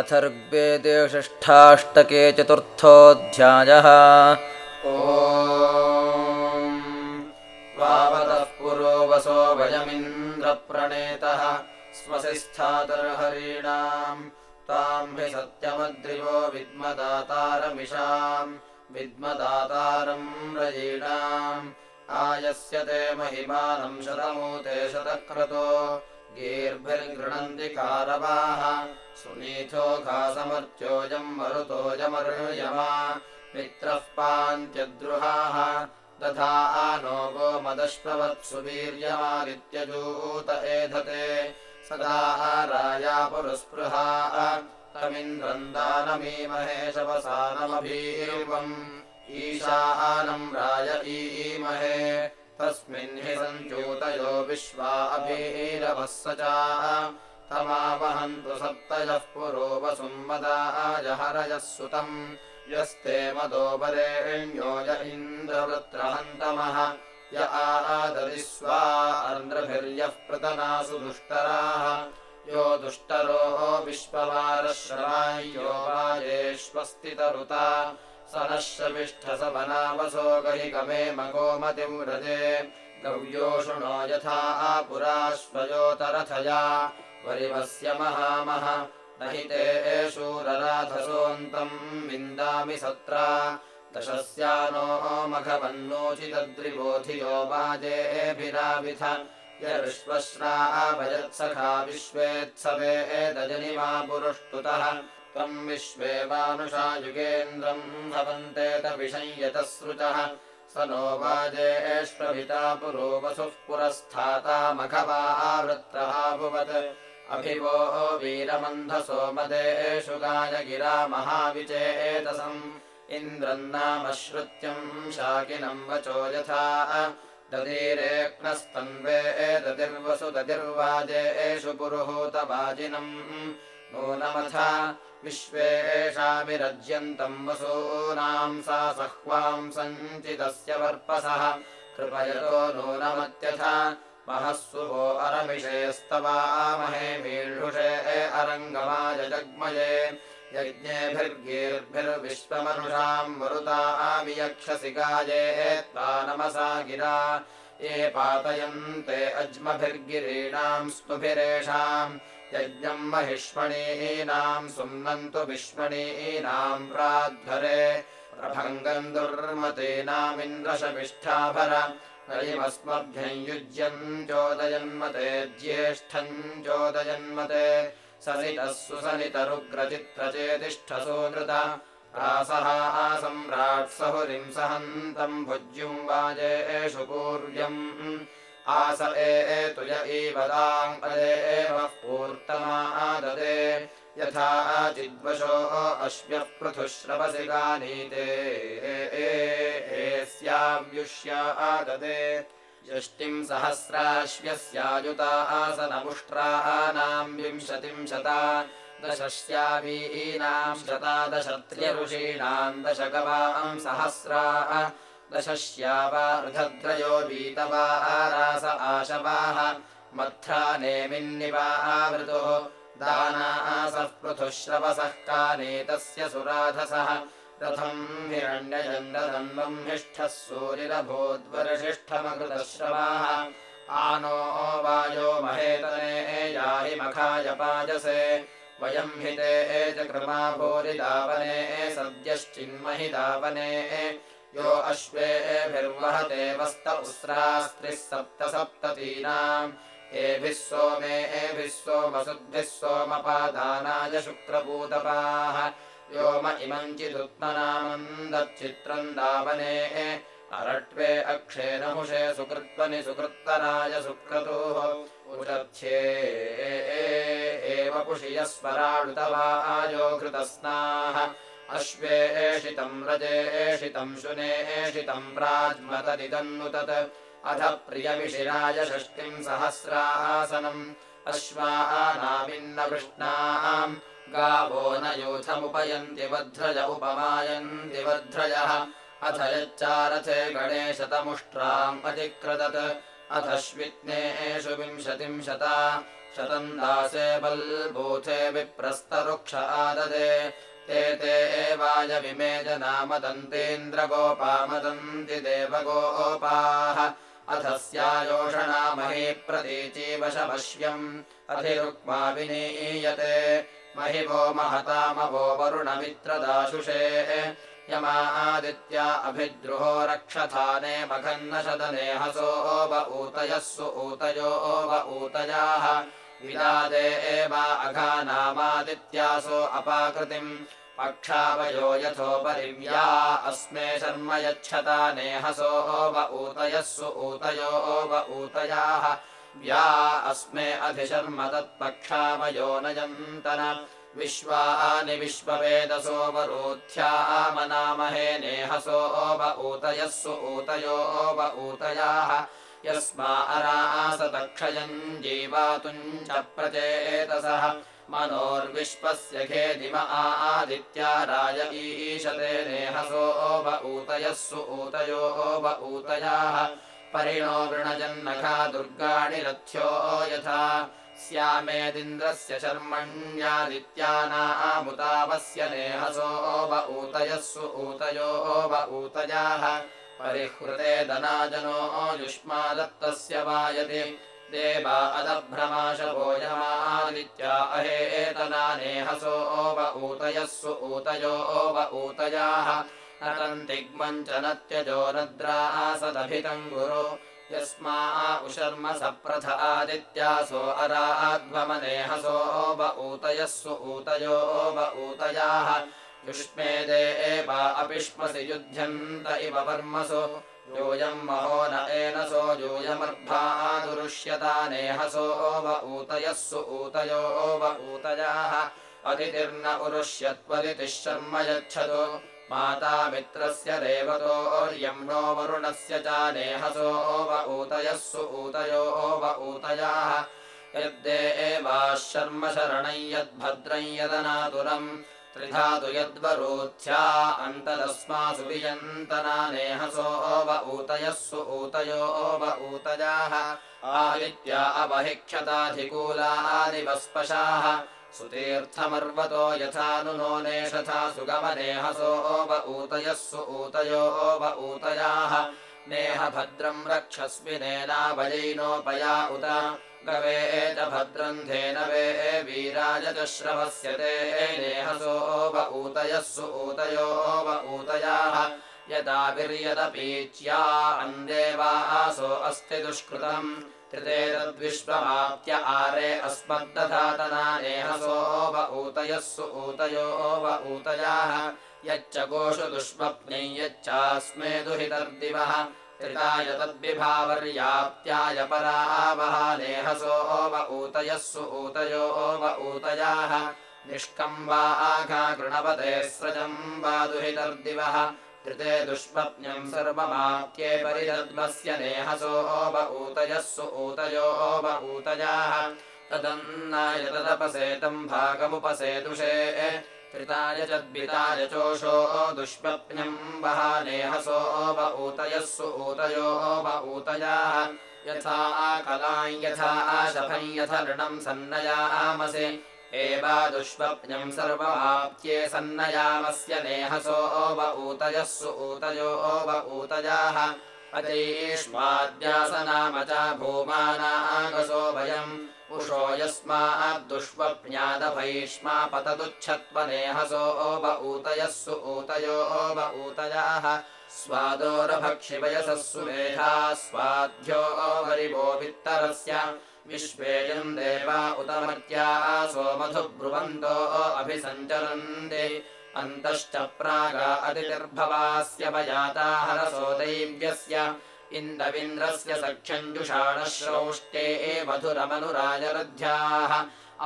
अथर्वेदे षष्ठाष्टके चतुर्थोऽध्यायः वावतः पुरो वसो वयमिन्द्रप्रणेतः। स्वसि स्थातर्हरीणाम् ताम् हि सत्यमद्रिवो विद्मदातारमिषाम् विद्मदातारम् रयीणाम् आयस्यते महिमानम् शतमूते शतक्रतो गीर्भिर्गृणन्ति कारवाः। सुनीथो घासमर्त्योऽयम् मरुतोऽयमर्यमा मित्रः पान्त्यद्रुहाः। दधा नो गोमदश्ववत्सु वीर्यमादित्यजूत एधते। सदा राया पुरस्पृहा। तमिन्द्रम् दानमीमहे शवसानमभीर्वम् ईशानम् राय ईमहे तस्मिन् हि सञ्च्यूतयो विश्वा अभीरवः स च। तमावहन्तु सप्तयः पुरो वसुम्मदायहरयः सुतम्। यस्ते मदोपरेण्यो य इन्द्रवृत्रहन्तमः। य आदरि स्वा अर्न्द्रभिर्यः प्रतनासु दुष्टराः। यो दुष्टरो विश्ववारश्रवायो वायेष्वस्तितरुता स नः शविष्ठसवनावसो गहि गमे मगोमतिव्रजे गव्योषुणो यथा पुराश्वयोतरथया वरिवस्य महामः न हि ते एषूरराधसोऽन्तम् विन्दामि सत्रा। दशस्यानो मघवन्नोचितद्रिबोधियो वाजेभिराविथ। यर्श्वश्राभयत्सखा विश्वेत्सवे एतजनिमा पुरुष्टुतः त्वम् विश्वेवानुषायुगेन्द्रम् भवन्तेत विषंयतः सृजः स नो वाजेष्वभिता पुरो वसुः पुरस्थाता मघवावृत्रहाभुवत् अभिवो वीरमन्धसो मदेषु गाय गिरा महाविचेतसम् इन्द्रम् नाम श्रुत्यम् शाकिनम् वचो यथा। ददीरेक्नस्तन्वे ददिर्वसु ददिर्वाजेषु पुरुहूतवाजिनम् नूनमथ विश्वेषाभिरज्यन्तम् वसूनाम् सा सह्वाम् सञ्चितस्य वर्पसः। कृपयतो नूनमत्यथ महः सुवो अरमिषेस्तवामहे मीढुषे अरङ्गमाय जग्मये। यज्ञेभिर्गीर्भिर्विश्वमनुषाम् मरुतामियक्षसि गाये। त्वा नमसा गिरा। ये पातयन्ते अज्मभिर्गिरीणाम् स्तुभिरेषाम् यज्ञम् महिष्मणीनाम् सुम्नन्तु विश्वणीनाम् प्राध्वरे। प्रभङ्गम् दुर्मतीनामिन्द्रशविष्ठाभर। नयिमस्मभ्यम् युज्यम् चोदयन्मते ज्येष्ठम् चोदयन्मते। सनितः सुसनितरुग्रचित्रचेतिष्ठसो नृत रासः सम्राट्सहुरिम् सहन्तम् भुज्युम् वाजेषु पूर्व्यम् आस एतु य ईवदाम् अदेव पूर्तमाददे यथा चिद्वशो अश्व्यः पृथुश्रवसि गानीते। स्याव्युष्याददे यष्टिम् सहस्राश्व्यस्यायुता आसनमुष्ट्राणाम् विंशतिम् शता दशस्यावीनाम् शता दशत्र्यऋषीणाम् दशगवाम् सहस्रा दशस्यावार्धद्रयो वीतवा आरास आशवाः मत्था नेमिन्निवावृतुः दानासः पृथुश्रवसः कानेतस्य सुराधसः रथम् हिरण्यजन्दधन्वम् हिष्ठः सूरिरभूद्वर्षिष्ठमकृतश्रवाः आनो वायो महेतने याहि मखाय पाजसे वयम् हि ते च कृमा भूरिदावने सद्यश्चिन्महि दावने यो अश्वेभिर्वहते वस्त उस्रास्त्रिः सप्त सप्ततीनाम् एभिः सोमे एभिः सोमसुद्भिः सोमपादानाय शुक्रपूतपाः। व्योम इमम् चिदुत्मनामन्दच्चित्रम् दावने अरट्वे अक्षे नहुषे सुकृत्वनि सुकृत्तराय सुक्रतुः। उचर्थ्ये एव पुषियस्वराळुतवायो घृतस्नाः अश्वे एषितम् रजे एषितम् शुने एषितम् प्राज्मतदिदन्नुतत्। अध प्रियमिषिराय षष्टिम् सहस्रासनम्। वृष्णाम् गावो न यूथमुपयन्ति वध्रज उपमायन्ति वध्रजः अथ यच्चारथे गणेशतमुष्ट्राम् अतिक्रदत्। अथश्वित्नेषु विंशतिम् शता शतम् दासे बल्भूथे विप्रस्तरुक्ष आददे ते ते एवायविमे जनामदन्तीन्द्रगोपामदन्ति देवगोपाः। अथस्यायोषणामहि प्रतीचीवशमश्यम् अधिरुक्मा विनीयते महिवो महतामवो वरुणमित्रदाशुषे। यमा आदित्या अभिद्रुहो रक्षथाने मघन्नशदने हसो व ऊतयः सु ऊतयो। व ऊतयाः विदादे एव अघानामादित्यासो अपाकृतिम् पक्षावयो यथोपरिव्या अस्मे शर्म यच्छता नेहसो सु ऊतयो व ऊतयाः। व्या अस्मे अधिशर्म तत्पक्षावयो नयन्तन। विश्वानि विश्ववेदसो वरोध्यामनामहे नेहसो व ऊतयः सु ऊतयो व ऊतयाः। यस्मा अरासतक्षयम् जीवातुम् प्रचेतसः मनोर्विश्वस्य खेदिम आदित्या राय ईशते नेहसो ऊतयः सु ऊतयो व ऊतयाः। परिणो वृणजन्नखा दुर्गाणि रथ्यो यथा। स्यामेदिन्द्रस्य शर्मण्यादित्यानामुतावस्य नेहसो व ऊतयः सु ऊतयो व ऊतयाः। परिहृते दनाजनो युष्मादत्तस्य वायति देवा अदभ्रमाशभोजमादित्या अहेतना नेहसो व ऊतयः सु ऊतयो व ऊतयाः नरन्तिग्मम् च न त्यजो नद्रासदभितम् गुरु। यस्मा उशर्म सप्रथ आदित्यासो अराध्वमनेहसो व ऊतयः सु ऊतयो व ऊतयाः युष्मे दे एव अपिष्मसि युध्यन्त इव वर्मसु। यूयम् महो न एनसो यूयमर्भादुरुष्यता नेहसो व ऊतयः सु ऊतयो व ऊतयाः। अदितिर्न उरुष्यत्वदितिः शर्म यच्छतु। माता मित्रस्य रेवतोर्यम् नो वरुणस्य च नेहसो व ऊतयः सु ऊतयो व ऊतयाः। यद्दे एवाः शर्म शरणै यद्भद्रम् यदनातुरम् त्रिधातु यद्वरोध्या अन्तदस्मासु वियन्तना नेहसो व ऊतयः सु ऊतयो व ऊतयाः आदित्या अवहिक्षताधिकूलादिवस्पशाः सुतीर्थमर्वतो यथा नु नो नेषथा सुगमनेहसो व ऊतयः सु ऊतयो व ऊतयाः नेह भद्रम् रक्षस्विनेनावयैनोपया उत गवे च भद्रम् धेनवे वीराय च श्रवस्यते नेहसो व ऊतयः सु ऊतयो व ऊतयाः यदाभिर्यदपीच्या अन्देवासो अस्ति दुष्कृतम् त्रितेतद्विश्वमाप्य आरे अस्मद्दधातना नेहसो व ऊतयः सु ऊतयो व ऊतयाः यच्च गोषु दुष्मप्नै यच्चास्मे दुहितर्दिवः त्रिताय तद्विभावर्याप्त्याय परावः नेहसो व ऊतयः सु ऊतयो व ऊतयाः। निष्कम् वा आघा गृणपते स्रजम् वा दुहितर्दिवः। त्रिते दुष्मप्न्यम् सर्वमाप्त्ये परिदद्मस्य नेहसो ऊतयः सु ऊतयो व ऊतयाः। तदन्नाय तदपसेतम् भागमुपसेतुषे त्रिताय चद्विताय चोषो दुष्मप्न्यम् वः नेहसो व ऊतयः सु ऊतयो। व ऊतयाः यथा कलाम् यथा शफम् यथ ऋणम् सन्नयामसे एवा दुष्वप्न्यम् सर्वमाप्त्ये सन्नयामस्य नेहसो व ऊतयः सु ऊतयो व ऊतयाः। अजैष्माद्यासनाम च भूमानागसो भयम् उषो यस्माद्दुष्वप्न्यादभैष्मा पतदुच्छत्वनेहसो व ऊतयः सु ऊतयो व ऊतयाः स्वादोरभक्षिवयसः सुमेधा स्वाध्यो वरिवो वित्तरस्य विश्वेयम् देवा उतमर्त्यासो मधुब्रुवन्तो अभिसञ्चरन्ति अन्तश्च प्रागा अतिर्भवास्य वयाता हरसो दैव्यस्य इन्दविन्द्रस्य सख्यञ्जुषाणश्रौष्टे मधुरमनुराजरध्याः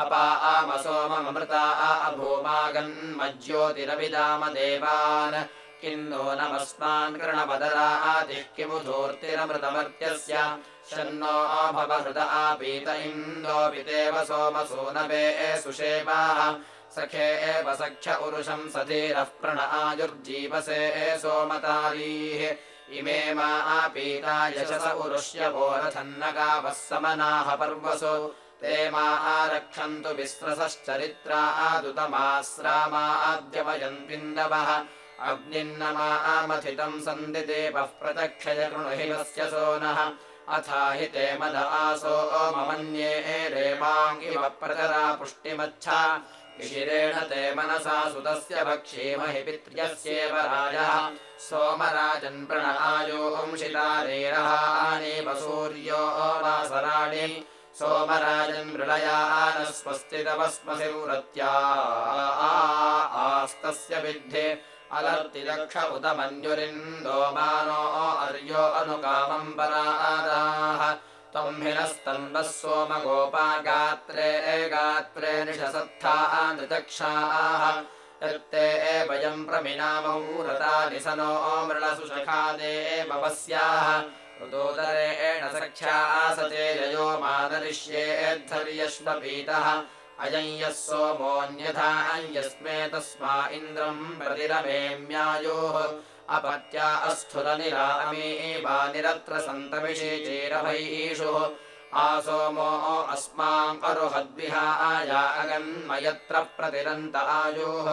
अपा आमसोममृता अभूमागन्मज्योतिरभिदाम देवान् किन्नो नमस्मान् कृणपदरादिः किमु धूर्तिरमृतमर्त्यस्य शन्नो भवहृद आपीत इन्दोपितेव सोमसूनवे सुषेवाः। सखे एव सख्य उरुषम् सधीरः प्रण आयुर्जीवसे सोमतारीः इमे मा आपीता यशस उरुष्यवोरथन्नगावः समनाः पर्वसु। ते मा आरक्षन्तु विस्रसश्चरित्रा आदुतमास्रामाद्यवयन्विन्दवः अग्निन्नमा आमथितम् सन्दिदेवः प्रदक्षय कृणुहिमस्य सोनः। अथा हि ते मद आसो ममन्ये रेमाङ्गिव प्रचरा पुष्टिमच्छा शिरेण ते मनसा सुतस्य भक्षीमहि पित्र्यस्येव राजः। सोमराजन् प्रण सूर्यो वासराणि। सोमराजन् मृळया न स्वस्ति तवस्मसिरत्या आस्तस्य विद्धे मानो अर्यो अनुकामम् परादाः त्वम् हिनस्तम्बः सोमगोपा गात्रे गात्रे निषसत्थाः नृतक्षाः यत्ते वयम् प्रमिनामौ रतानि स नो मृळसुषखादेवस्याः ऋतोदरेण सख्या आसते ययो मादरिष्येद्धर्यश्वपीतः अयम् यः सोमोऽन्यथा यस्मे तस्मा इन्द्रम् प्रतिरमेम्यायोः अपत्या अस्थुरनिरामेवानिरत्र सन्तमिषे चेरभैषुः आसोमो अस्माम् अरुहद्विहाया अगन्मयत्र प्रतिरन्त आयोः।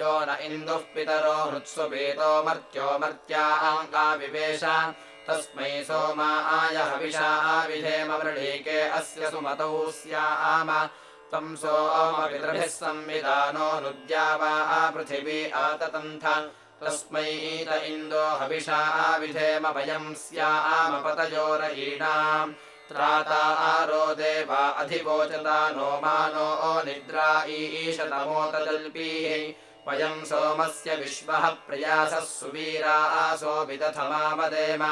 यो न इन्दुः पितरो हृत्स्वपेतो मर्त्यो मर्त्याङ्काविवेश तस्मै सोमा आय हविषा विधेम वृढीके अस्य सुमतौ स्याम त्वम् सोमपितृभिः संविधानो नुद्या वा आपृथिवी आततन्थ। तस्मै ईत इन्दो हविषा विधेम वयम् स्यामपतयोरयीणाम् त्राता आरो देवा अधिवोचता नो मानो निद्रा ईशतमोतजल्पीः वयम् सोमस्य विश्वः प्रयासः सुवीरा आसो विदथमावदेम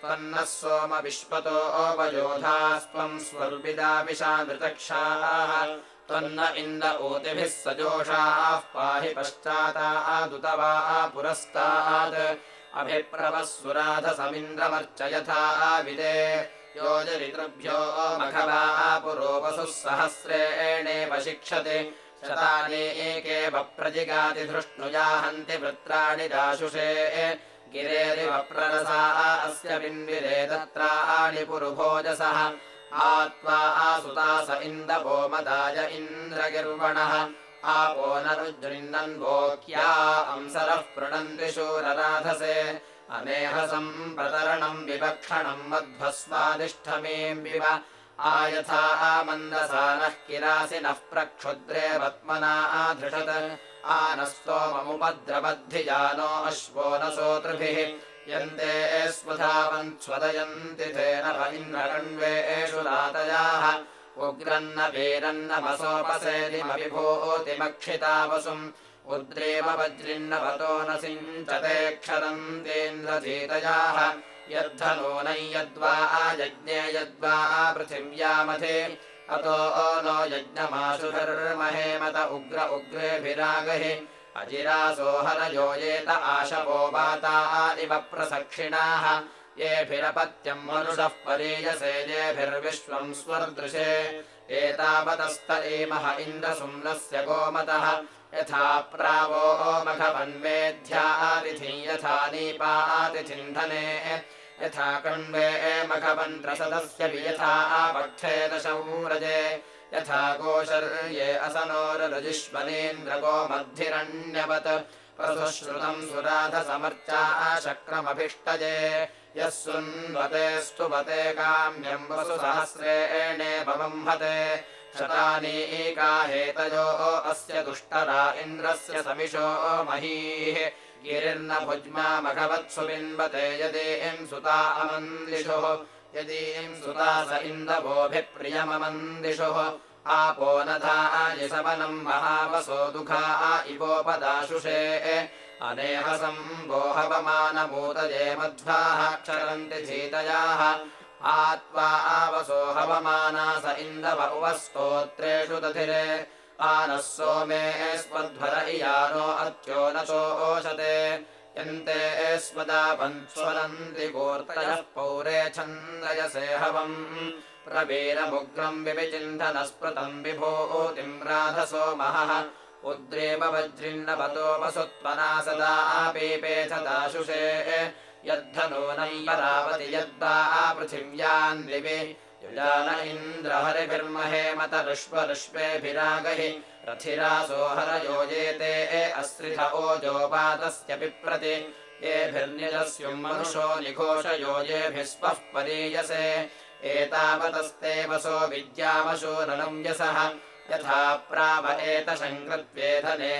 त्वन्नः सोम विश्वतो ओपयोधास्त्वम् स्वर्विदाविषानृतक्षाः त्वन्न इन्द ऊतिभिः सजोषाः पाहि पश्चाता आदुत वा पुरस्तात्। अभिप्रवः सुराधसमिन्द्रमर्चयथा विदे योजरितृभ्यो मघवा पुरोपसुः सहस्रेणेव शिक्षते शतानि एके वप्रजिगातिधृष्णुजाहन्ति वृत्राणि दाशुषे गिरेरिवप्ररसा अस्य बिन्विरे तत्राणि पुरुभोजसः। आत्वा आसुतास इन्दपोमदाय इन्द्रगिर्वणः। आपो नरुजृन्नन्वोक्या अंसरः पृणन्ति शूरराधसे अनेहसम् प्रतरणम् विवक्षणम् मध्वस्वादिष्ठमेम् विव आयथा आमन्दसानः किरासि नः प्रक्षुद्रे वत्मना आधृषत् आनस्तोममुपद्रवद्धिजानो अश्वो न सोतृभिः। यन्ते स्वधावन्स्वदयन्ति तेन भ इन्द्रकण्वेषु रातयाः उग्रन्न वीरन्नमसोपसेदिमविभूतिमक्षिता वसुम् उद्रेव वज्रिन्नवतो न सिञ्चते क्षरन्तेन्द्रधीतयाः। यद्धनूनै यद्वा आयज्ञे यद्वा पृथिव्यामथे अतो नो यज्ञमाशु धर्महेमत उग्र उग्रेभिरागहि। अजिरासोहरयो येत आशवो वाता इव प्रसक्षिणाः। येभिरपत्यम् मनुषः परीयसे येभिर्विश्वम् स्वर्दृशे एतावतस्त एमः इन्द्रसुम्नस्य गोमतः। यथा प्रावो मघवन्मेध्यातिथि यथा नीपातिथिन्धने यथा कण्वे मघवन्त्रसदस्य यथा आपक्षे दशौरजे। यथा गोशर्ये असनोरजिष्वनेन्द्रगोमद्धिरण्यवत् प्रसुश्रुतम् सुराधसमर्चा शक्रमभिष्टजे। यः सुन्वते स्तुवते काम्यम् वसुसहस्रेणे बबम्भते शतानि एका हेतयो अस्य दुष्टरा इन्द्रस्य समिशो महीः गिरिर्न मघवत्सु बिन्वते यदीम् सुता अमन्दिषुः यदीम् सुता स इन्दवोऽभिप्रियममन्दिषुः आपो महावसो दुःखा इवोपदाशुषे अनेहसम् वोहवमानभूतये मध्वाः क्षरन्ति धीतयाः। आत्वा आवसो हवमाना स इन्दव उवस्तोत्रेषु दधिरे आनः सोमे स्वध्वर इयानो अत्यो न चोषते यन्ते स्वदापन्स्वनन्ति गोर्तयः पौरे छन्दयसे हवम्। प्रवीरमुग्रम् विविचिन्धनस्पृतम् विभूतिम् राधसो महः। उद्रेव वज्रिन्नवतो वसुत्वना सदा आपीपेथ दाशुषे। यद्धनूनम् परावति यद्वा पृथिव्यान् दिवि युजान इन्द्र हरिभिर्महेमतरुष्वरुष्वेभिरागहि रथिरासो हरयोजेते अस्रिथ ओजोपातस्य पिप्रति येभिर्निजस्युम् मनुषो निघोषयोजेभिः स्वः परीयसे एतावतस्ते वसो विद्यावशूरणम् यसः यथा प्राव एतशङ्कृत्वेधने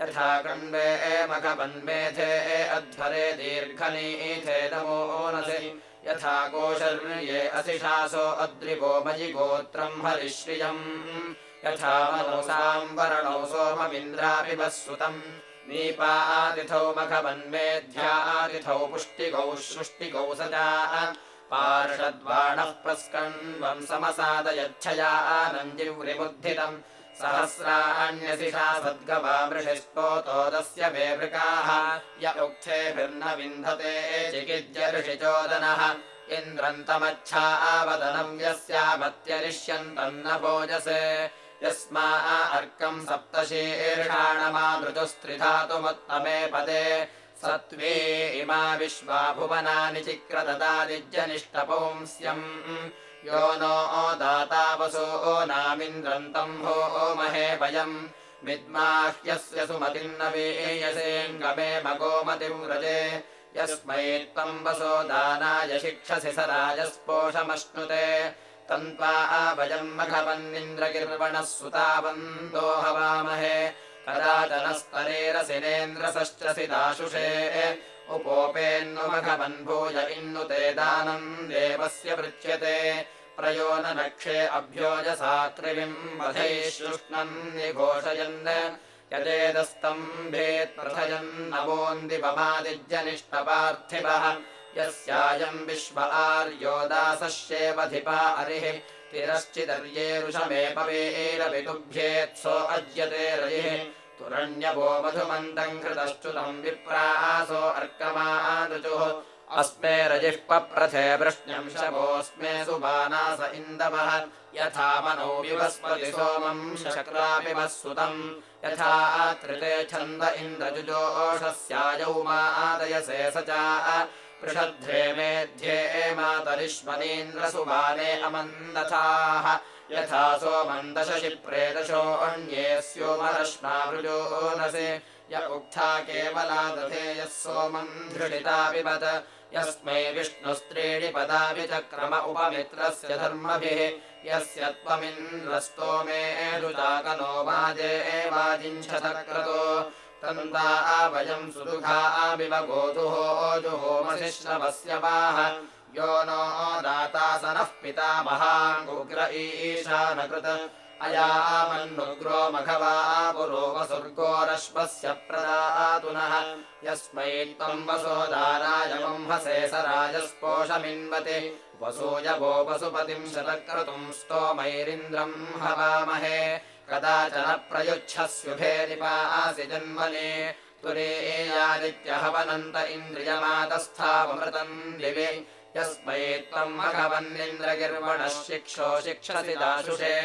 यथा कण्डे एमखवन्मेधे अध्वरे दीर्घनीथे नमोनसि यथा कोशर्ये असिषासो अद्रिवो मयि गोत्रम् हरिश्रियम् यथा मनोसाम् वरणौ सोममिन्द्रापिबः सुतम् नीपातिथौ मखवन्मेध्यातिथौ पुष्टिगौ सृष्टिगौ पार्षद्वाणः प्रस्कण्वम् समसादयच्छया आनन्दिव्रिमुद्धितम् सहस्राण्यसिषा सद्गवामृषिस्तोतोदस्य वेवृकाः। य उक्थेभिर्न विन्धते चिकिद्यऋषिचोदनः इन्द्रन्तमच्छा आवदनम् यस्यामत्यरिष्यन्तम् न भोजसे यस्मा अर्कम् सप्तशीर्षाणमामृतुस्त्रिधातुमुत्तमे पदे। सत्त्वे इमा विश्वा भुवनानि चिक्रददादिज्यनिष्टपुंस्यम् यो नो दातावसो नामिन्द्रन्तम् भो महे वयम्। विद्माह्यस्य सुमतिर्नवीयसेऽङ्गमे मगोमतिव्रजे यस्मै त्वम् वसो दानाय शिक्षसि स राजस्पोषमश्नुते। तन्त्वा वयम् मघवन्निन्द्रगिर्वणः सुतावन्तो हवामहे। कदाचनस्तरेरसिनेन्द्रसश्चसि दाशुषे उपोपेन्नुमघवन्भूय इन्नुते दानम् देवस्य पृच्छ्यते। प्रयो न नक्षे शुष्णम् निघोषयन्। यजेदस्तम्भेत्प्रथयन्नवोन्दिपमादिज्यनिष्टपार्थिवः यस्यायम् विश्व आर्योदासस्येवधिपा अरिः तिरश्चिदर्येरुषमेपवेरपितुभ्येत्सो अज्यते रजिः तुरण्यवो मधुमन्तम् कृतश्चुतम् विप्रासो अर्कमादृचुः अस्मे रजिः पप्रथे वृष्ण्यम् शवोऽस्मे सुबानास इन्दवः। यथा मनो विवस्पति सोमम् शक्रापि वः सुतम् यथा त्रिते छन्द इन्द्रजुजोषस्यायौ मा आदयसे स च। पृषध्वे मेध्ये मातरिष्मनीन्द्रसुबाने अमन्दथाः यथा सोमम् दशशि प्रेदशोऽन्ये स्योमरश्मावृजोनसि य उक्था केवला दधे यः सोमम् धृडिता पिबत। यस्मै विष्णुस्त्रीणि पदापि चक्रम उपमित्रस्य धर्मभिः। यस्य त्वमिन्द्रस्तोमे रुजाकनो वाजे एवाजिञ्छतक्रतो। तन्ता वयम् सुदुघामिव गोधुः जुहोमसि श्रवस्य वाह यो नो महाङ्गुग्र ईशानकृत। अयामन्नुग्रो मघवा पुरो वसुर्गोरश्वस्य प्रदातुनः यस्मै त्वम् वसो दारायमंहसे स राजस्पोषमिन्वति। वसूयवो वसुपतिम् शतक्रतुम् स्तोमैरिन्द्रम् हवामहे। कदाचन प्रयुच्छस्युभे निपासि जन्मने तुरेयादित्यहवनन्त इन्द्रियमातस्थावमृतम् दिवि यस्मै त्वम् मघवन्निन्द्रगिर्वणः शिक्षो शिक्षसि दाशुषे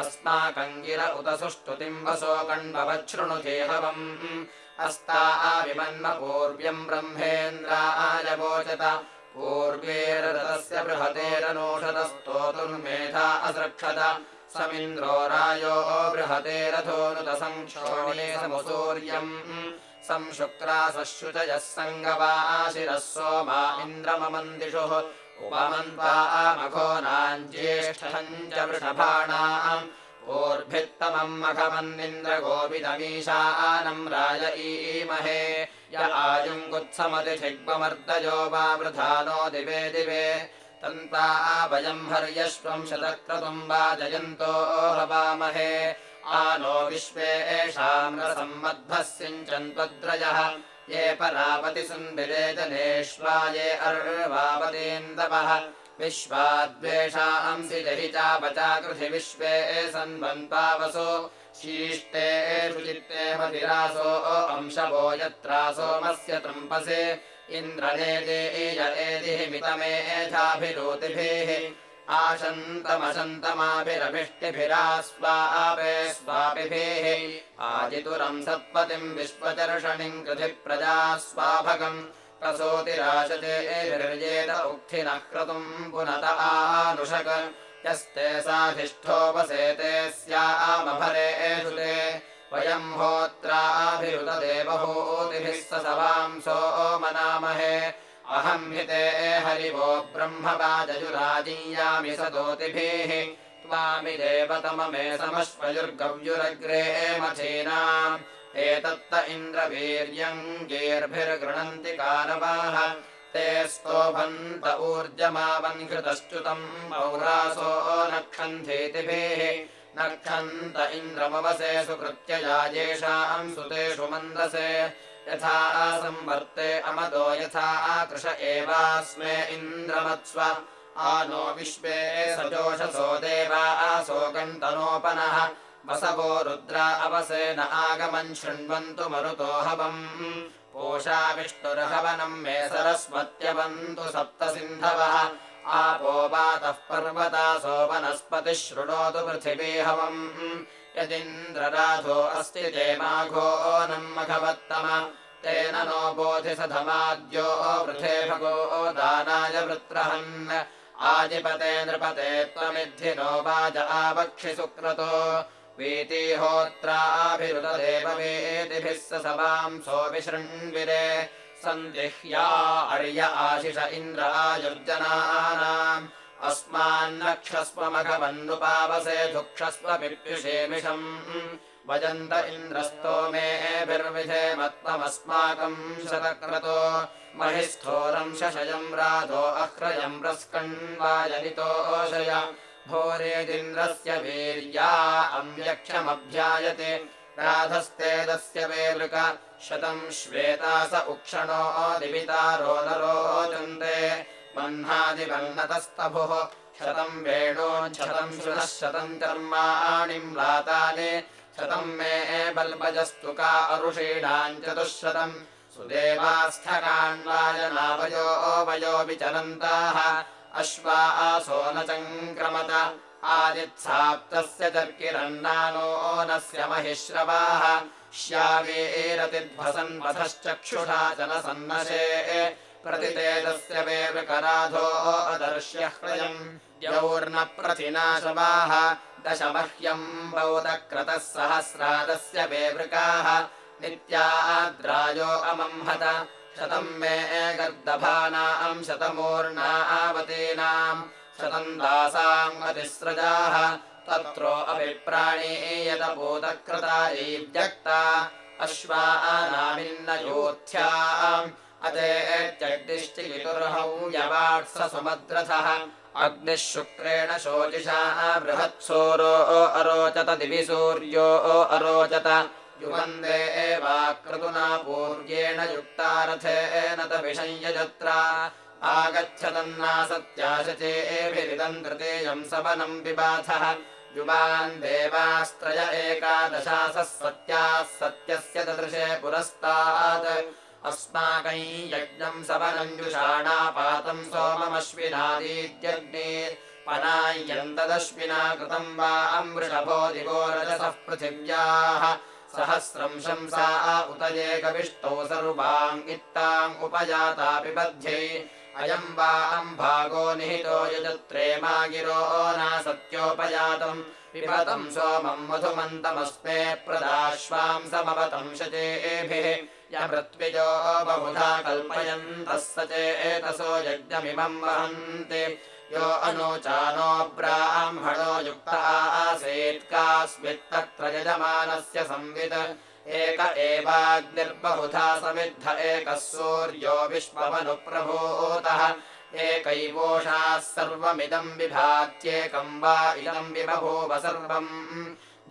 अस्माकम् गिर उत सुष्टुतिम् वसो कण्वच्छृणुधेहवम् अस्ता आविमन्मपूर्व्यम् ब्रह्मेन्द्रायवोचत पूर्वेरतस्य बृहतेरनोषधस्तोतुर्मेधा असृक्षत। समिन्द्रो रायो बृहतेरथोनुतसङ्क्षोणे समुसूर्यम् संशुक्रासशुचयः सङ्गवाशिरः सोमा इन्द्रममन्दिषुः उपमन्त्वामघोनाम् ज्येष्ठम् च वृषभाणाम् ऊर्भित्तमम् मघवन्निन्द्रगोपितमीशानम् राज ईमहे य आयुम् कुत्समतिथिग्मर्दयो वा वृधानो दिवे दिवे तन्ता वयम् हर्यश्वम् शतक्रतुम् वा जयन्तो हवामहे आनो विश्वे एषाम् रसम्मद्भः सिञ्चन्त्वद्रजः ये परापति सुन्दिरे जनेष्वा ये अर्वापतीन्दवः। विश्वाद्वेषांसि जहि चापचाकृधि विश्वे सन्वन्तावसो। शीष्टे शुचित्ते मतिरासो अंशवो यत्रासोमस्य तृम्पसे। इन्द्रनेदेयेदिः मितमेधाभिरोतिभिः आशन्तमशन्तमाभिरभिष्टिभिरास्वापे स्वापिभिः आजितुरम् सत्पतिम् विश्वचर्षणिम् कृधि प्रजा स्वाभगम् प्रसूतिराशतेर्येत उक्थिनः क्रतुम् पुनत आनुषक। यस्ते साधिष्ठोपसेते स्यामभरे एषुते। वयम् होत्राभिरुतदेवभूतिभिः स सवांसो मनामहे अहम् हि ते हरिवो ब्रह्मवाजयुराजीयामि सदोतिभिः त्वामि देवतममे समश्वयुर्गव्युरग्रे मथीनाम्। एतत्त इन्द्रवीर्यम् गीर्भिर्गृणन्ति कारवाः ते स्तोभन्त ऊर्जमावन्कृतश्च्युतम् पौरासो नक्षन्धीतिभिः। नक्षन्त इन्द्रमवसे सुकृत्य याजेषाम् सुतेषु मन्दसे यथा संवर्ते अमदो यथा कृश एवास्मे इन्द्रमत्स्व। आ नो विश्वे सजोषसो देवा आसोगन्तनोपनः वसवो रुद्रा अवसेन आगमन् शृण्वन्तु मरुतो हवम्। पोषा विष्णुरहवनम् मे सरस्वत्यवन्तु सप्त सिन्धवः आपो वातः पर्वतासो वनस्पतिः शृणोतु पृथिवीहवम् यदिन्द्रराधो अस्ति ते माघो नमघवत्तम तेन नो बोधिसधमाद्यो वृथे भगो दानाय वृत्रहन्। आदिपते नृपते त्वमिद्धि नो वाज आवक्षि सुक्रतो। वीतिहोत्राभिरुतदेववेदिभिः स सवांसो विशृण्विरे सन्दिह्या अर्य आशिष इन्द्रायुर्जनानाम् अस्मान्नक्षस्वमघवन्नुपावसे धुक्षस्व पिप्युषेमिषम् वजन्त इन्द्रस्तोमेभिर्विधे मत्वमस्माकम् शतक्रतो। महिस्थोरम् शशयम् राधो अह्रयम् रस्कण्वाजनितोषय भोरेदिन्द्रस्य वीर्या अम्यक्षमभ्यायते राधस्तेदस्य वेलृक शतम् श्वेता स उक्षणो दिवितारो न रोचन्ते बह्नादिवन्नतस्तभुः शतम् वेणो शतम् शुनः शतम् कर्माणिम्लातानि शतम् मे बल्बजस्तुका अरुषीणाम् चतुःशतम् सुदेवास्थकाण्वायनावयो वयो विचरन्ताः। अश्वा आसो न चङ्क्रमत। आदित्साप्तस्य चर्किरन्नानो नस्य महिश्रवाः। श्यावेरतिध्वसन्वधश्चक्षुषा च प्रतितेजस्य वेवृकराधो अदर्श्यह्रयम् यौर्न प्रतिनाशवाः दश मह्यम् बौदक्रतः सहस्रादस्य वेवृकाः नित्याद्राजो अमंहत शतम् मे गर्दभानाम् शतमूर्णा आवतीनाम्। शतम् दासाम् अतिस्रजाः तत्रो अभिप्राणीयतभूतकृता ईव्यक्ता। अश्वानामिन्नयोथ्याम् अतेत्यग्निश्चिलितुर्हौ सुमद्रथः। अग्निः शुक्रेण शोचिषा बृहत्सोरो अरोचत दिवि सूर्यो अरोचत। युवन्दे एवाक्रतुना पूर्येण युक्तारथेन त विषय्यजत्रा आगच्छतन्नासत्याशचेभिरिदम् तृतीयम् सवनम् पिबाथः। युवान् देवास्त्रय एकादशासः सत्याः सत्यस्य ददृशे पुरस्तात् अस्माकम् यज्ञम् सवनञ्जुषाणापातम् सोममश्विनादीत्यग्ने पनाय्यन्तदश्विना कृतम् वा अमृषभो दिवो रजसः पृथिव्याः। सहस्रम् शंसा उत एकविष्टौ सर्वाम् इत्ताम् उपजाता पिबध्ये अयम् वा अम्भागो निहितो यजत्रे मा गिरो नासत्योपजातम् पिबतम् सोमम् मधुमन्तमस्मे प्रदाश्वाम् समवतम् शचेभिः यमृत्विजो बहुधा कल्पयन्तः स चेतसो यज्ञमिमम् वहन्ति। यो अनोचानो ब्राह्मणो युक्त आसीत् कास्मित्तत्र यजमानस्य संवित्। एक एवाग्निर्बहुधा समिद्ध एकः सूर्यो विश्वमनुप्रभूतः। एकैवोषाः सर्वमिदम् विभात्येकम् वा इदम् विबभूव सर्वम्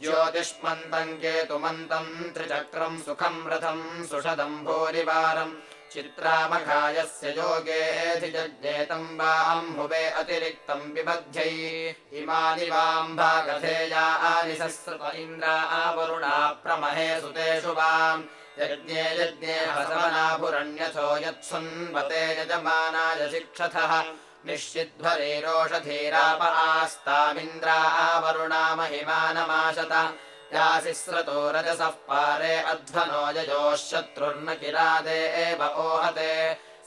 ज्योतिष्मन्तम् केतुमन्तम् त्रिचक्रम् सुखम् रथम् सुषदम् भूरिवारम् चित्रामघायस्य योगेऽधिजज्ञेतम् वाम्भुवे अतिरिक्तम् विबध्यै इमानि वाम्भागधेयानि सस्रत इन्द्रा आवरुणा प्रमहे सुतेषु वाम् यज्ञे यज्ञे हसवनाभुरण्यथो यत्सुन्वते यजमानाय शिक्षथः निश्चिध्वरेरोषधीराप आस्तामिन्द्रावरुणा महिमानमाशत यासिस्रतो रजसः पारे अध्वनो ययोः शत्रुर्न किरादे एव ओहते।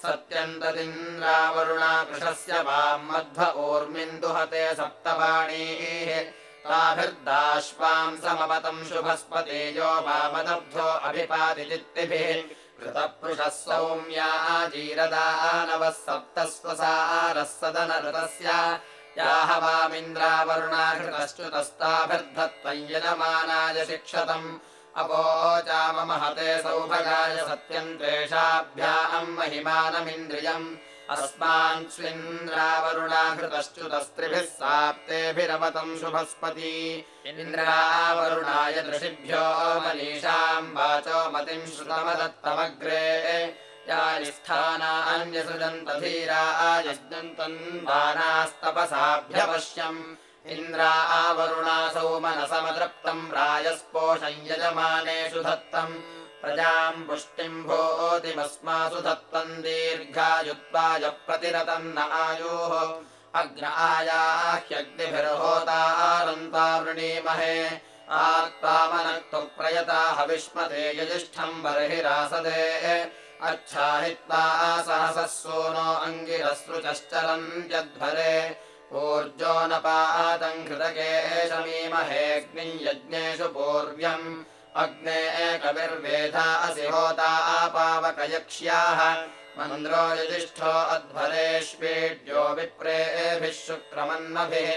सत्यन्तदिन्द्रावरुणा कृशस्य वाम् मध्व ऊर्मिन्दुहते सप्तवाणीः ताभिर्दाश्वाम् समपतम् शुभस्पतेजो वामदब्धो अभिपातिचित्तिभिः कृतपृषः सौम्या जीरदानवः सप्तस्वसारः सदनऋतस्य याह वामिन्द्रावरुणाकृतश्च्युतस्ताभिर्धत्त्वम् यजमानाय शिक्षतम्। अपोचाममहते सौभगाय सत्यम् त्वेषाभ्याम् महिमानमिन्द्रियम् अस्मान् स्विन्द्रावरुणाकृतश्च्युतस्त्रिभिः साप्तेभिरवतम् शुभस्पति। इन्द्रावरुणाय दृशिभ्यो मनीषाम् वाचो मतिम् श्रुतमदत्तमग्रे। यानि स्थानान्यसृजन्त धीरा इन्द्रा आवरुणासौ मनसमतृप्तम् राजस्पोषम् यजमानेषु दत्तम् प्रजाम् पुष्टिम् भोतिमस्मासु दत्तम् दीर्घायुत्वाय प्रतिरतम् न आयोः। अग्न आयाह्यग्निभिर्होतारन्ता वृणीमहे। आत्त्वामनक्तु प्रयता हविष्मते यजिष्ठम् बर्हिरासदे अच्छाहित्वा सहसः सोनो अङ्गिरसृचश्चरम् यध्वरे। ऊर्जो न पातम् घृतकेशमीमहेऽग्निम् यज्ञेषु पूर्व्यम् अग्ने एकविर्वेधा असि होता आपावकयक्ष्याः। मन्द्रो यजिष्ठो अध्वरेष्वीड्यो विप्रेभिः शुक्रमन्नभिः।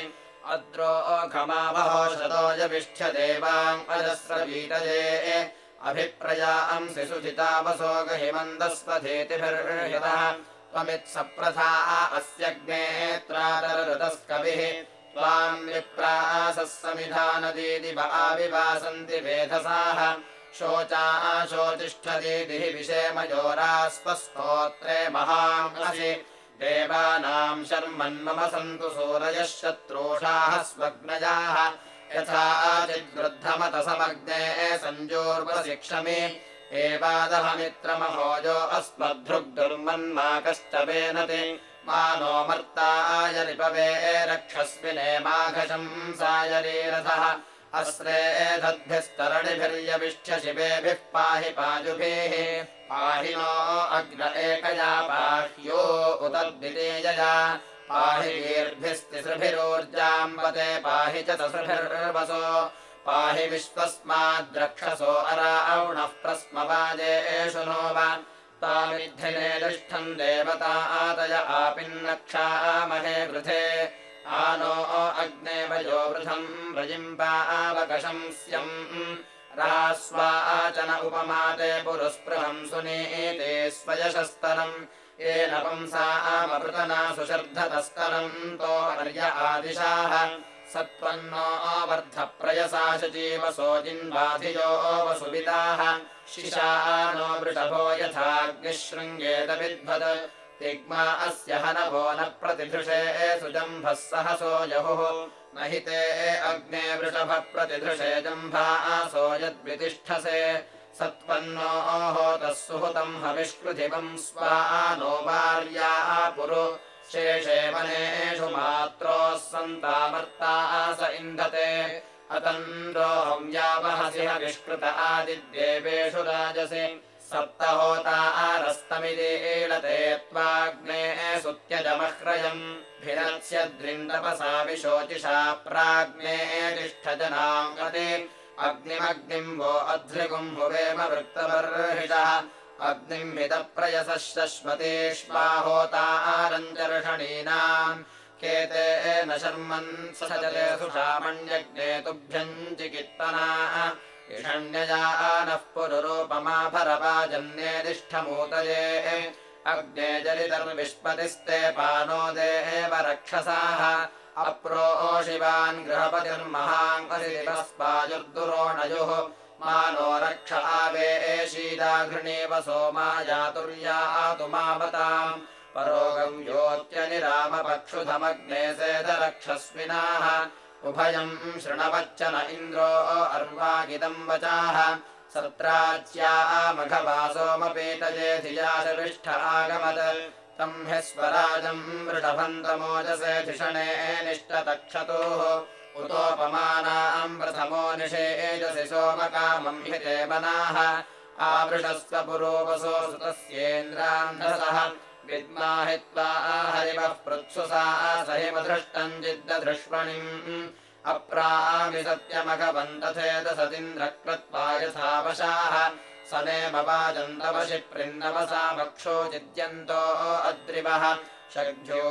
अद्रो घमावहो यविष्ठ्य देवाम् अजस्रवीतये अभिप्रयांसि सुचितावसो गहिमन्दस्वधेतिभिर्हृतः। त्वमित्सप्रथा अस्यग्नेत्रादरऋतस्कविः त्वाम् विप्रासः समिधानदीदिव आविवासन्ति वेधसाः। शोचा शोतिष्ठदीदिः विषेमयोरास्वस्तोत्रे महामसि देवानाम् शर्मन्मम सन्तु सूरयः शत्रूषाः स्वग्नजाः। यथा चिद्वृद्धमतसमग्ने सञ्जोर्वशिक्षमि एवादहमित्रमहोजो अस्मद्धृग्दुर्मन्मा कश्च वेनति मा नो मर्ताय रिपवे रक्षस्विने माघशंसायरीरथः अस्रे दद्भिस्तरणिभिर्यविष्ठ्य शिवेभिः पाहि पाजुभिः। पाहि नो अग्र एकया पाह्यो उतद्वितीयया पाहि वीर्भिस्तिसृभिरोर्जाम्बते पाहि च तसृभिर्वसो। पाहि विश्वस्माद्रक्षसो अरावणः प्रस्मवाजेषु नो वा तामिद्धिने तिष्ठम् देवता आतय आपिन्नक्षामहे वृथे। आनो अग्ने वयो वृथम् रजिम्बावकशंस्यम् रास्वाचन उपमाते पुरुस्पृहम् सुनीते स्वयशस्तरम् येन पुंसामपृतना सुशर्धतस्तरम् तो अर्य आदिशाः सत्त्वन्नो वर्धप्रयसा शचीवसो जिन्वाधियो वसुविताः शिशा नो वृषभो यथाग्निशृङ्गेत विद्वद तिग्मा अस्य हनभो न प्रतिधृषे सुजम्भः सहसो यहुः। न हि ते अग्ने वृषभः प्रतिधृषे जम्भासो यद्वितिष्ठसे। सत्त्वन्नो होतः सुहृतम् हविष्कृधिवम् स्वा नो भार्या पुरु शेषे वनेषु मात्रोः सन्तामर्ता स इन्धते अतन्द्रोऽहम् यावहसि हविष्कृत आदिद्येवेषु राजसि। सप्तहोता आरस्तमिदीलते त्वाग्ने सुत्यजमह्रयम् भिरत्स्यद्रिन्दपसा विशोचिषा प्राग्ने तिष्ठजनाङ्गते। अग्निमग्निम् वो अध्रिगुम् भुवेम वृत्तबर्हिषः अग्निम् हितप्रयसः शश्वतीष्वाहोता आरञ्जर्षणीनाम् केते न शर्मन् सजले सुषामण्यग्ने तुभ्यम् चिकित्तना। इषण्यया नः पुरुरूपमाभरवाजन्येदिष्ठमूतये अग्ने जलितर्विष्पतिस्ते पानो देव रक्षसाः। अप्रोशिवान् गृहपतिर्महाङ्कसिदिवस्पायुर्दुरोणयुः मानो रक्ष आवेशीदाघृणीव सोमायातुर्यातु मामताम्। परोगम् योत्यनिरामपक्षुधमग्ने सेदरक्षस्विनाः। उभयम् शृणवच्च न इन्द्रो अर्वागिदम् वचाः। सत्राच्या मघवासोमपीतये धिया शविष्ठ आगमत्। तम् हि स्वराजम् वृषभन्तमोजसे धिषणे निष्टतक्षतोः उतोपमानाम् प्रथमो निषेजसि सोमकामम् हि देवनाः आवृषस्व पुरोपसो सुतस्येन्द्रान्धसः विद्माहित्वा हरिवः पृत्सुसा सहिमधृष्टम् जिद्दधृष्वणिम्। अप्रामि सत्यमघवन्तथेदसदिन्द्रकृत्वा यथावशाः। सनेम वाजन्तवशि प्रिन्नवसा वक्षो जिद्यन्तो अद्रिवः शग्भ्यो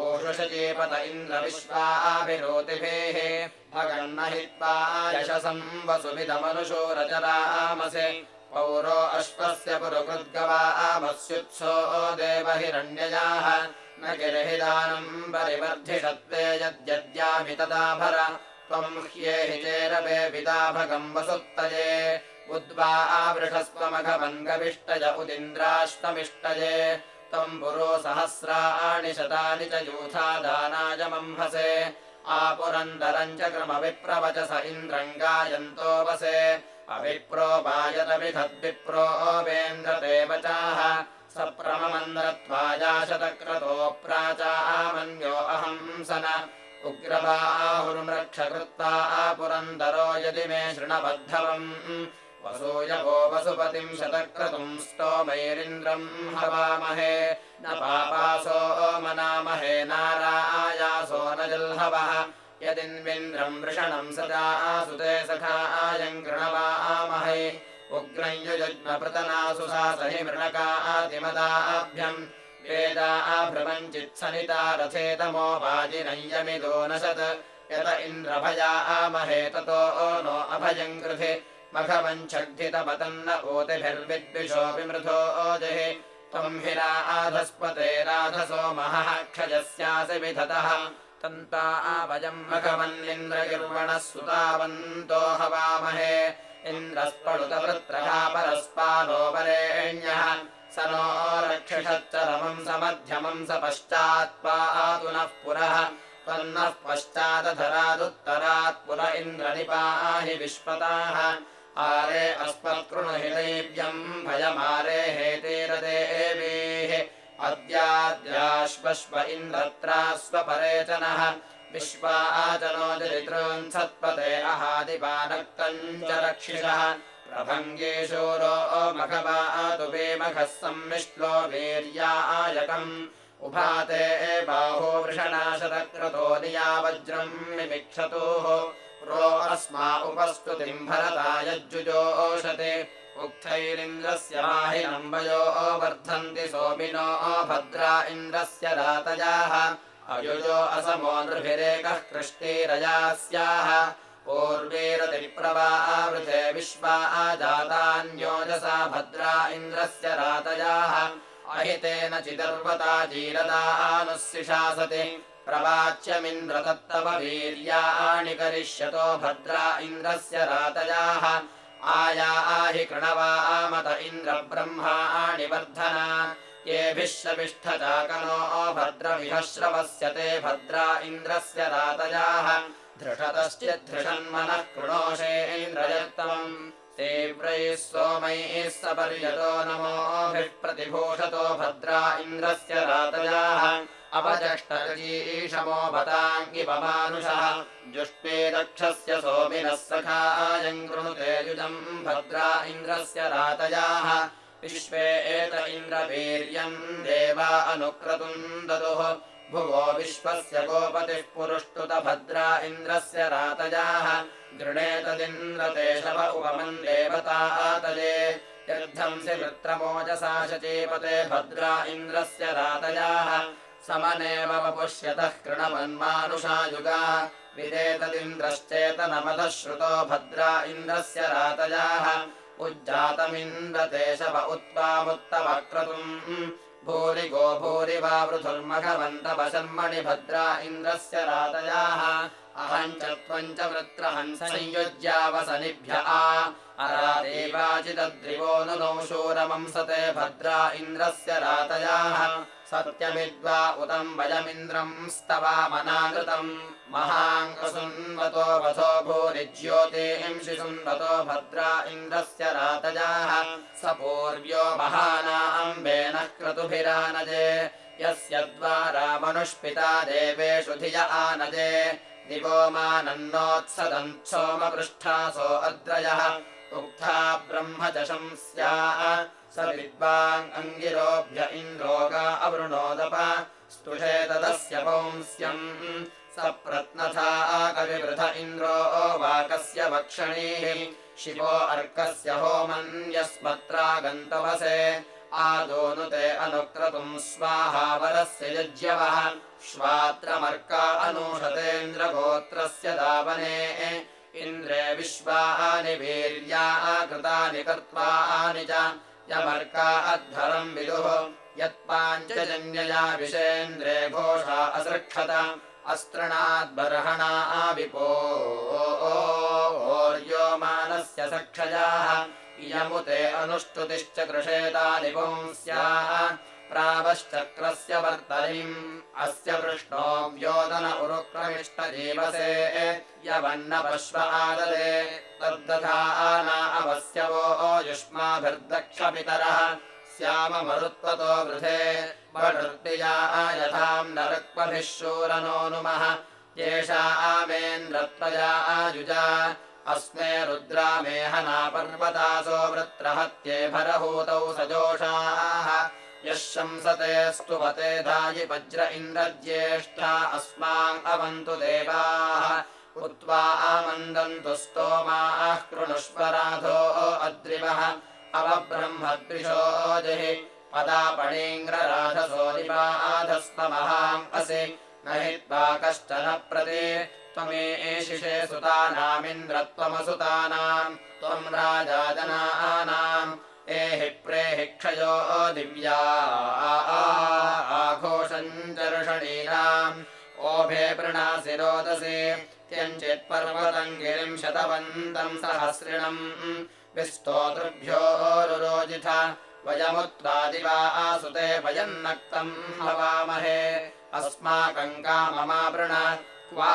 ओषुषजीपत इन्द्रविश्वाभिरोतिभिः भगन्नहित्वा यशसम् वसुभिदमनुषो रचरामसे पौरो अश्वस्य पुरुकृद्गवामस्युत्सो देवहिरण्ययाः न गिर्हिदानम् परिवर्धिषत्वे यद्यद्यामि तदा भर। त्वम् ह्येहि चेरवे पिताभगम् वसुत्तये उद्वा आवृषस्त्वमघवङ्गविष्टय उदिन्द्राश्वमिष्टये पुरो सहस्राणि शतानि च यूथादानायमम्भसे आपुरन्दरम् च क्रमविप्रवचस इन्द्रम् गायन्तो वसे। अविप्रोपायतमिधद्विप्रोपेन्द्रदेवचाः सप्रममन्द्रत्वायाशतक्रतो प्राचामन्यो अहंसन। उग्रबाहुर्मृक्षकृत्वा पुरन्दरो यदि मे शृणबद्धवम् वसूयवो वसुपतिम् शतक्रतुम् स्तोमैरिन्द्रम् हवामहे। न पापासो मनामहे नारायासो न जल्हवः। यदिन्विन्द्रम् वृषणम् सदा सुते सखायम् गृणवामहे उग्रम् युजग्मपृतनासु सा सहि मृणकातिमदाभ्यम् वेदा भ्रमञ्चित्सनिता रथेतमो वाजिनय्यमिदो न सत् यत इन्द्रभया आमहे ततो नो अभयम् कृधि मघवञ्छग्धितपतन्न ओतिभिर्विद्विषोऽपि मृधो ओजहि त्वम् हिरा आधस्पते राधसो महः क्षजस्यासि विधतः। तन्ता आवयम् मघवन्निन्द्रगिर्वणः सुतावन्तो हवामहे। इन्द्रस्पडुतवृत्रः परस्पालो वरेण्यः स नो रक्षिषच्चरमम् स मध्यमम् स पश्चात्पातु नः पुरः। त्वन्नः पश्चादधरादुत्तरात् पुर इन्द्रनिपाहि विश्वताः आरे अस्मत्कृणुहिदैव्यम् भयमारे हेतेरदेवीः अद्याद्याश्वश्व इन्द्रत्रास्वपरेचनः विश्वाचनो जरितॄन्सत्पते अहादिपानक्तम् च रक्षिषः। प्रभङ्गेशोरो मघवातु वेमघः सम्मिश्लो वीर्यायकम् उभाते बाहो वृषणाशतक्रतो नियावज्रम् मिमिक्षतोः रो अस्मा उपस्तुतिम् भरतायज्जुजोषते उक्थैरिन्द्रस्य माहिनम्बयो वर्धन्ति सोमिनो भद्रा इन्द्रस्य रातजाः अयुजो असमो नृभिरेकः कृष्टिरया स्याः पूर्वेरतिप्रवावृते विश्वा जातान्योजसा भद्रा इन्द्रस्य रातजाः अहितेन चिदर्वता जीरदानुशिशासति प्रवाच्यमिन्द्रतत्तव वीर्याणि करिष्यतो भद्रा इन्द्रस्य रातजाः आया आहि कृणवामत इन्द्रब्रह्माणि वर्धना। येभिः शविष्ठचाकनो भद्रमिह श्रवस्यते भद्रा इन्द्रस्य रातजाः धृषतश्चिद्धृषन्मनः कृणोषेन्द्रयत्तमम् तीव्रैः सोमैः सपर्यतो नमोभिः प्रतिभूषतो भद्रा इन्द्रस्य रातजाः भताङ्गिपमानुषः जुष्टे दक्षस्य सोमिनः सखायम् कृणुते युजम् भद्रा इन्द्रस्य रातजाः। विश्वे एत इन्द्रवीर्यम् देवा अनुक्रतुम् ददुः भुवो विश्वस्य गोपतिः पुरुष्टुत भद्रा इन्द्रस्य रातजाः। गृणेतदिन्द्रते उपमन् देवतातये यद्धंसि वृत्रमोजसा शचीपते भद्रा इन्द्रस्य रातजाः समनेव वपुष्यतः कृणवन्मानुषायुगा विदेतदिन्द्रश्चेतनमधः श्रुतो भद्रा इन्द्रस्य रातजाः। उज्जातमिन्द्रतेशव उत्पामुत्तमक्रतुम् भूरि गो भूरि वा वृथुर्मघवन्तवशर्मणि भद्रा इन्द्रस्य रातयाः अहम् च त्वम् च वृत्रहम् संयुज्यावसनिभ्य अरादेवाचिदद्रिवो नु शूरमंसते भद्रा इन्द्रस्य रातयाः सत्यमिद्वा उदम् वयमिन्द्रम् स्तवामनाकृतम्। महाङ्कसुन्वतो वसो भूरिज्योतिंषि सुन्वतो भद्रा इन्द्रस्य रातजाः। स पूर्व्यो महानाम्बेनः क्रतुभिरानजे। यस्य द्वारा मनुष्पिता देवेषु धिय आनजे। दिवो मानन्नोत्सदम् सोमपृष्ठासो अद्रयः उक्था ब्रह्म च शंस्याः स विद्वाङ्गिरोभ्य इन्द्रोगा अवृणोदप। स्तुषे तदस्य पौंस्यम्। स प्रत्नथा कविवृथ इन्द्रो वाकस्य वक्षणीः। शिवो अर्कस्य होमन्यस्मत्रागन्तवसे। आदोनुते अनुक्रतुम् स्वाहावरस्य यज्ञवः। श्वात्रमर्का अनूषतेन्द्रगोत्रस्य दावने इन्द्रे विश्वानि वीर्या कृतानि कर्त्वानि च यमर्का अध्वरम् विदुः। यत्पाञ्चजन्यया विषेन्द्रे घोषा असृक्षत। अस्त्रणाद्बर्हणा विपो ओर्यो मानस्य सक्षयाः इयमुते अनुष्टुतिश्च कृषेतानि पुंस्याः प्रावश्चक्रस्य वर्तनीम् अस्य वृष्णो व्योदन उरुक्रमिष्टजीवसे यवन्न पश्व आददे तद्दधा अवस्यवो युष्माभिर्दक्षपितरः। स्याममरुत्वतो वृधे। वृत्तिया यथाम् नरक्वभिः शूरनो नुमः। येषा आमेन्द्रत्वया आयुजा। अस्मे रुद्रामेहनापर्वतासो वृत्रहत्ये भरहूतौ सजोषाः यः शंसते स्तुवते धायि वज्र इन्द्रज्येष्ठा अस्माम् अवन्तु देवाः। उक्त्वा आमन्दन्तु स्तोमाः कृणुष्वराधो अद्रिवः। अवब्रह्मद्विषो जहि पदापणीङ्ग्रराधसो निपाधस्तमहाम् असि। न हि त्वा कश्चन प्रति त्वमेशिषे सुतानामिन्द्रत्वमसुतानाम्। त्वम् राजाजनानाम् एहि प्रेहि क्षयो दिव्या आघोषम् चर्षणीनाम् ओभे प्रणासि रोदसि त्यञ्चित्पर्वतम् गिरिम् शतवन्तम् सहस्रिणम्। विस्तोतृभ्यो रुरोजिथ वयमुत्वादिवा आसुते वयम् नक्तम् हवामहे। अस्माकम् काममावृण क्वा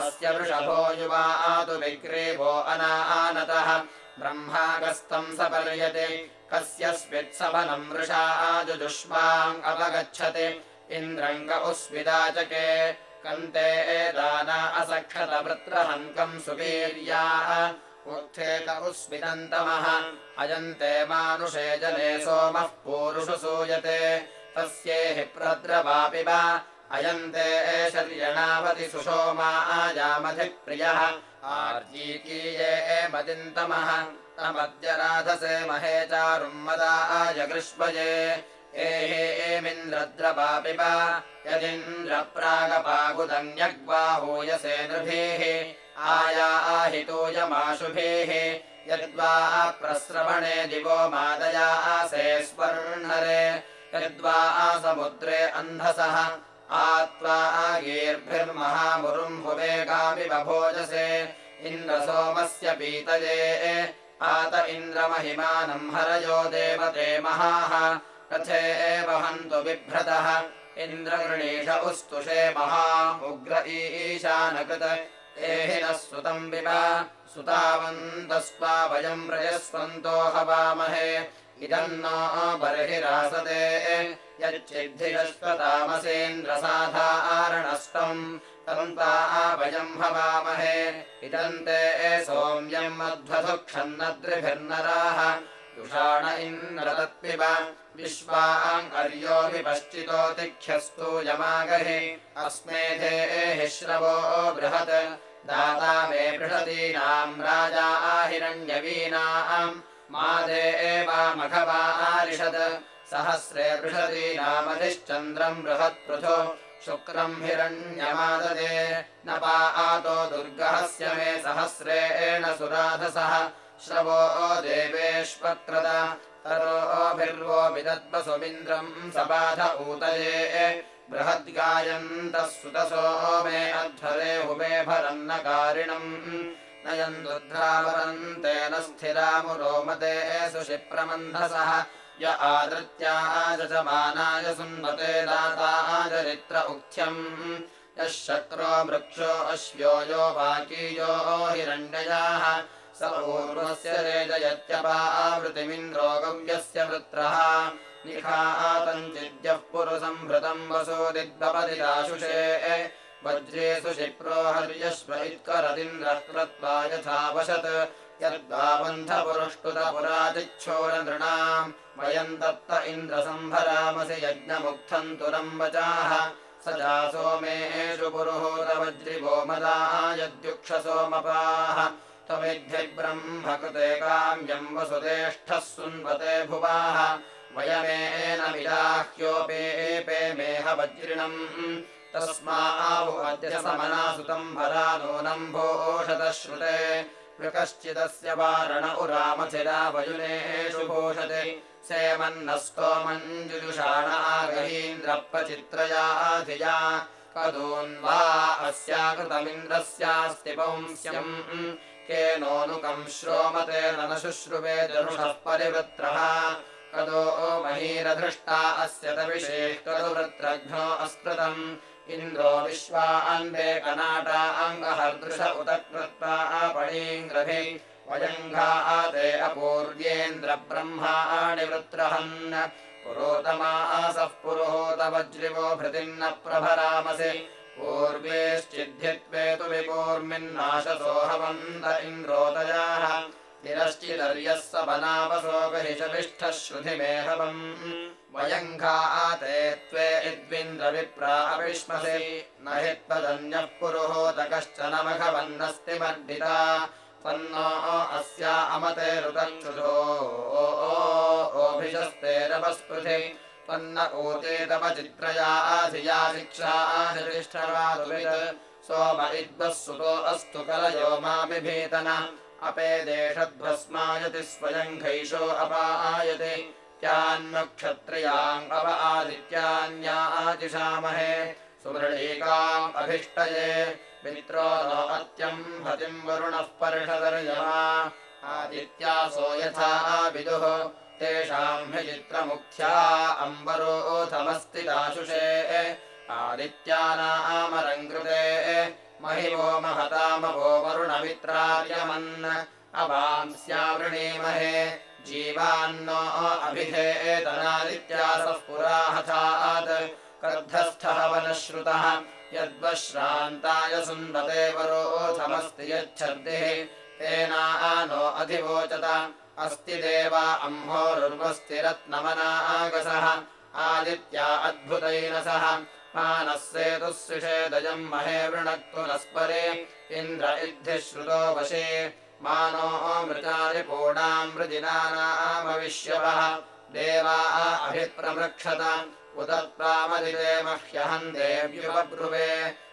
अस्य वृषभो युवा आतु विग्रीवो अनानतः ब्रह्मागस्तम् सपर्यते। कस्य स्वित्सवनम् वृषा आजुजुष्माम् अपगच्छति। इन्द्रङ्ग उस्विदाचके कन्ते एदाना असक्षतवृत्रहङ्कम् सुवीर्याः। उत्थेत उस्विदन्तमः। अजन्ते मानुषे जने सोमः पूरुषु सूयते। तस्येहि प्रद्रवापि वा अयन्ते एषर्यणावति सुषोमा आजामधिप्रियः आर्जीकीये मदिन्तमः। तमद्य राधसे महे चारुम् मदा आजगृष्वजे एहे एमिन्द्रद्रवापि वा यदिन्द्रप्रागपागुदन्यग्वाहूयसे नृभिः। आया आहितूयमाशुभिः यद्वा प्रस्रवणे दिवो मादया आसे स्वर्णरे। यद्वा समुद्रे अन्धसः आत्वा आगीर्भिर्महामुरुम्भुवेगामि बभोजसे। इन्द्रसोमस्य पीतये आत इन्द्रमहिमानम् हरयो देवते महाः। रथे वहन्तु बिभ्रतः इन्द्रगृणीष उस्तुषे महा उग्र ईशानकृत। एहि नः सुतम् विवा सुतावन्तस्त्वा वयम् रजस्वन्तो हवामहे। इदम् न बर्हिरासते यच्चिद्धिरश्वतामसेन्द्रसाधारणस्तम् तन्ता वयम् हवामहे। इदम् ते सोम्यम् मध्वसुक्षन्नद्रिभिर्नराः। दुषाण इन्द्रतत्पिब विश्वाम् अर्यो विपश्चितो तिख्यस्तु अस्मेधे हि श्रवो बृहत्। दाता मे बृहतीनाम् राजा आहिरण्यवीनाम् मादे एवामघवा आरिषत् सहस्रे बृहतीनामधिश्चन्द्रम् बृहत्पृथु शुक्रम् हिरण्यमाददे। न पा आतो दुर्गहस्य मे सहस्रेण सुराधसः। श्रवो देवेष्वक्रद। तरोभिर्वो विदद्वसुमिन्द्रम् सबाध ऊतये। बृहद्गायन्तः सुतसो मे अध्वरे हुमे भरन्नकारिणम्। नयन्द्रुद्रावरन्तेन स्थिरामुरोमते सुशिप्रमन्धसः य आदृत्याजमानाय सुन्वते दाताचरित्र उक्थ्यम् यः शक्रो वृक्षो अश्वो यो वाकीयो हिरण्ययाः स पूर्वस्य रेजयत्यपावृतिमिन्द्रो गव्यस्य वृत्रः। निखातञ्चिद्यः पुरुसम्भृतम् वसोदिद्वपदिदाशुषे। वज्रेषु शिप्रो हर्यश्व इत्करदिन्द्रः कृत्वा यथावशत् यद्वाबन्धपुरुष्टुतपुरादिच्छोरनृणाम् वयम् दत्त इन्द्रसम्भरामसि यज्ञमुक्थम् तुरम्बचाः स चा सोमेषु पुरुहूतवज्रिवोमदा यद्युक्षसोमपाः कृते काम्यम् वसुतेष्ठः सुन्वते भुवाः। वयमेन विदाह्योपेपे मेह वज्रिणम् तस्माहु अद्य समनासुतम् भरा नूनम् भोषतश्रुते कश्चिदस्य वारण उरामथिरावयुनेषु भूषते सेमन्नस्तोमञ्जुषाणागहीन्द्रप्रचित्रया धिया कदून्वा अस्याकृतमिन्द्रस्यास्ति पुंस्यम्। केनोऽनुकम् श्रोमते न शुश्रुवे धनुषः परिवृत्रः। कदो महीरधृष्टा अस्य तविषेः कदु वृत्रघ्नो अस्कृतम् इन्द्रो विश्वान्वे कनाटा अङ्गहर्दृश उत कृत्वा आपणीङ्ग्रभि वयङ्घाते अपूर्येन्द्रब्रह्माणि वृत्रहन् पुरोतमासः पुरोहोतवज्रिवो भृतिन्न प्रभरामसि। पूर्वेश्चिद्धित्वे तु विपूर्मिन्नाशसोऽहवन्त इन्द्रोदयाः वनावसोगहिषविष्ठः श्रुतिमेहवम् वयङ्घाते त्वे इद्विन्द्रविप्रा अविष्मसि। न हि त्वदन्यः पुरुहोतकश्चन मघवन्नस्ति मर्दिता। तन्नो अस्या अमते ऋतक्षुधो ओभिषस्तेरवस्पृथि त्वन्न ऊते तव चित्रया धिया शिक्षा सोम इद्वः सुतो अस्तु कलयो माभिभीतन अपेदेशद्भस्मायति स्वयङ्घैषो अपायते त्यान्मक्षत्रियाम् अव आदित्यान्याजिषामहे सुमृळीकाम् अभिष्टये। मित्रो नो अत्यम् हतिम् वरुणः पर्षदर्यमा। आदित्यासो यथा विदुः तेषाम् हि चित्रमुख्या अम्बरोऽथमस्ति दाशुषे आदित्यानामरङ्कृते महिवो महतामवो वरुणमित्रार्यमन्। अवांस्यावृणीमहे जीवान्नो अभिधेतनादित्यासः पुराहथात् कर्धस्थः वनश्रुतः यद्वश्रान्ताय सुन्दते वरोऽथमस्ति यच्छर्दिः। तेना नो अधिवोचत अस्ति देवा अम्भोरुर्वस्तिरत्नमनागसः आदित्या अद्भुतैन सह मानः सेतुः सुषेदयम् महे वृणक्तु नस्परे इन्द्र इद्धि श्रुतो वशे। मानो मृतानि पूर्णाम् मृजिनानामविष्यवः देवा अभिप्रमृक्षत उदत्प्रामदिते मह्यहम् देव्युपब्रुवे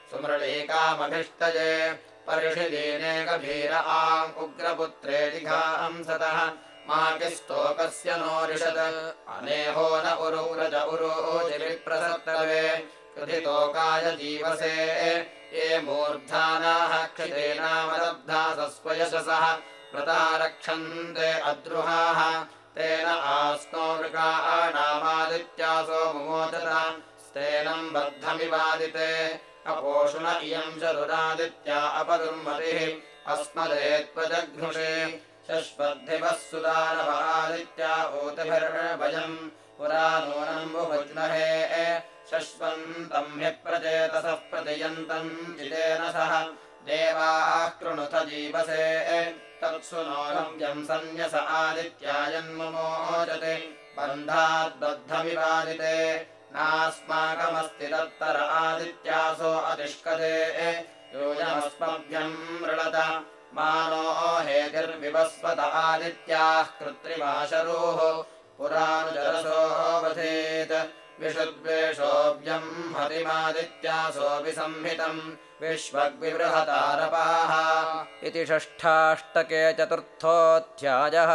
सुमृळीकामभिष्टये परिषिदीनेकभीर आम् उग्रपुत्रे जिघांसतः माकिस्तोकस्य नोरिषत्। अनेहो न उरुव्रज उरोजिविप्रसत्तवे कृधितोकाय जीवसे ये मूर्धानाः क्षितेनामदब्धासस्वयशसः व्रता रक्षन्ते अद्रुहाः। तेन आस्नो मृगाणामादित्यासो मुमोचत। स्तेनम् बद्धमिवादिते। अपोषुण इयम् चरुरादित्या अपदुर्मतिः। अस्मदेत्वजघ्नुषे। शश्वद्धिवः सुदानवादित्या ऊतिभिर्वयम् पुरा नूनम् बुभुज्महे शश्वन्तम् हि प्रचेतसः प्रतियन्तम् जितेन सह। देवाः जीवसे। तत्सु नोनव्यम् सन्न्यस आदित्यायन्मुमोचते बन्धाद्बद्धमिवादिते नास्माकमस्ति तत्तर आदित्यासो अतिष्कते योजमस्मभ्यम् मृळत मानो हेतिर्विवस्वत आदित्याः कृत्रिमाशरोः। पुरानुजरसो वधेत् विषुद्वेषोऽव्यम् हतिमादित्यासोऽपि संहितम् विश्वग्विबृहतारपाः इति षष्ठाष्टके चतुर्थोऽध्यायः